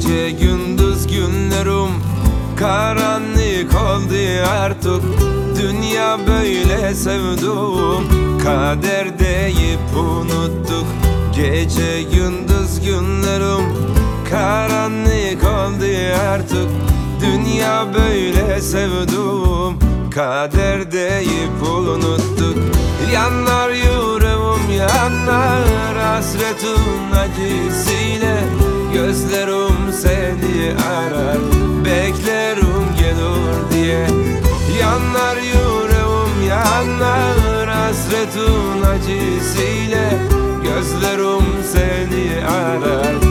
Gece gündüz günlerim Karanlık oldu artık. Dünya böyle sevdim. Kader deyip unuttuk. Gece gündüz günlerim Karanlık oldu artık. Dünya böyle sevdim. Kader deyip unuttuk. Yanar yüreğim yanar Hasretin acısıyla. Gözlerim seni arar Beklerim gelir diye. Yanar yüreğim yanar Hasretin acısıyla. Gözlerim seni arar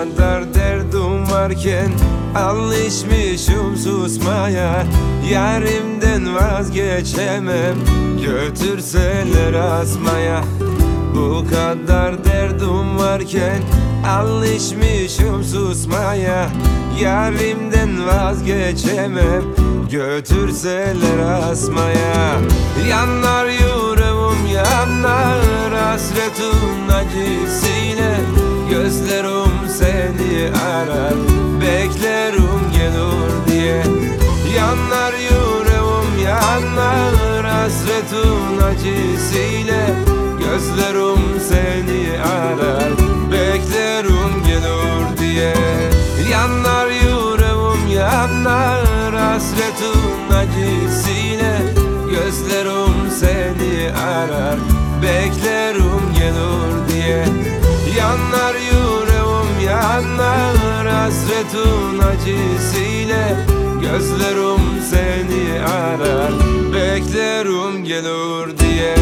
kadar derdim varken Alışmışım susmaya Yarimden vazgeçemem. Götürseler asmaya Bu kadar derdim varken Alışmışım susmaya Yarimden vazgeçemem. Götürseler asmaya Yanar yüreğim yanar Hasretin acısıyla Gözlerim seni arar. Beklerim gelir diye. Yanar yüreğim yanar Hasretin acısıyla. Gözlerim seni arar. Beklerim gelir diye. Yanar yüreğim yanar Hasretin acısıyla. Gözlerim seni arar. Beklerim Hasretin acısıyla Gözlerim seni arar Beklerim gelir diye